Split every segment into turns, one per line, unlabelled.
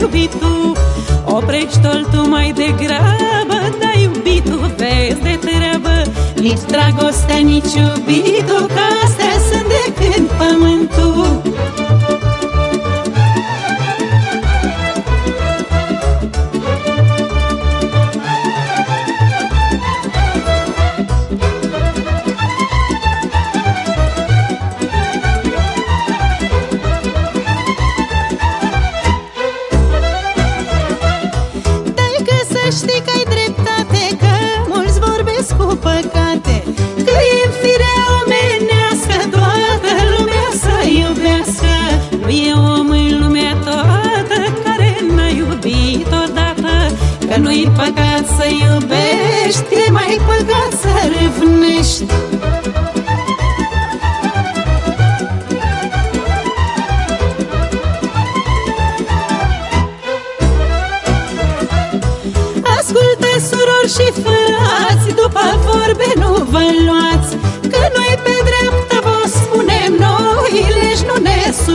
iubitul Oprești-l tu mai degrabă. Da iubitul, vezi de treabă Nici dragostea, nici iubitul Că știi că ai dreptate Că mulți vorbesc cu păcate Că e firea omenească Toată lumea să iubească. Nu e om în lumea toată Care n-a iubit odată Că nu-i păcat să iubești E mai păcat să râvnești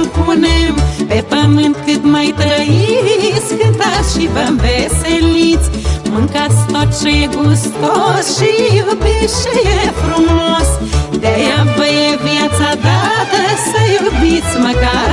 ne supunem Pe pământ cât mai trăiți Cântați și vă înveseliți. Mâncați tot ce e gustos Și iubiți ce e frumos. De-aia vă e viața dată Să iubiți măcar o dată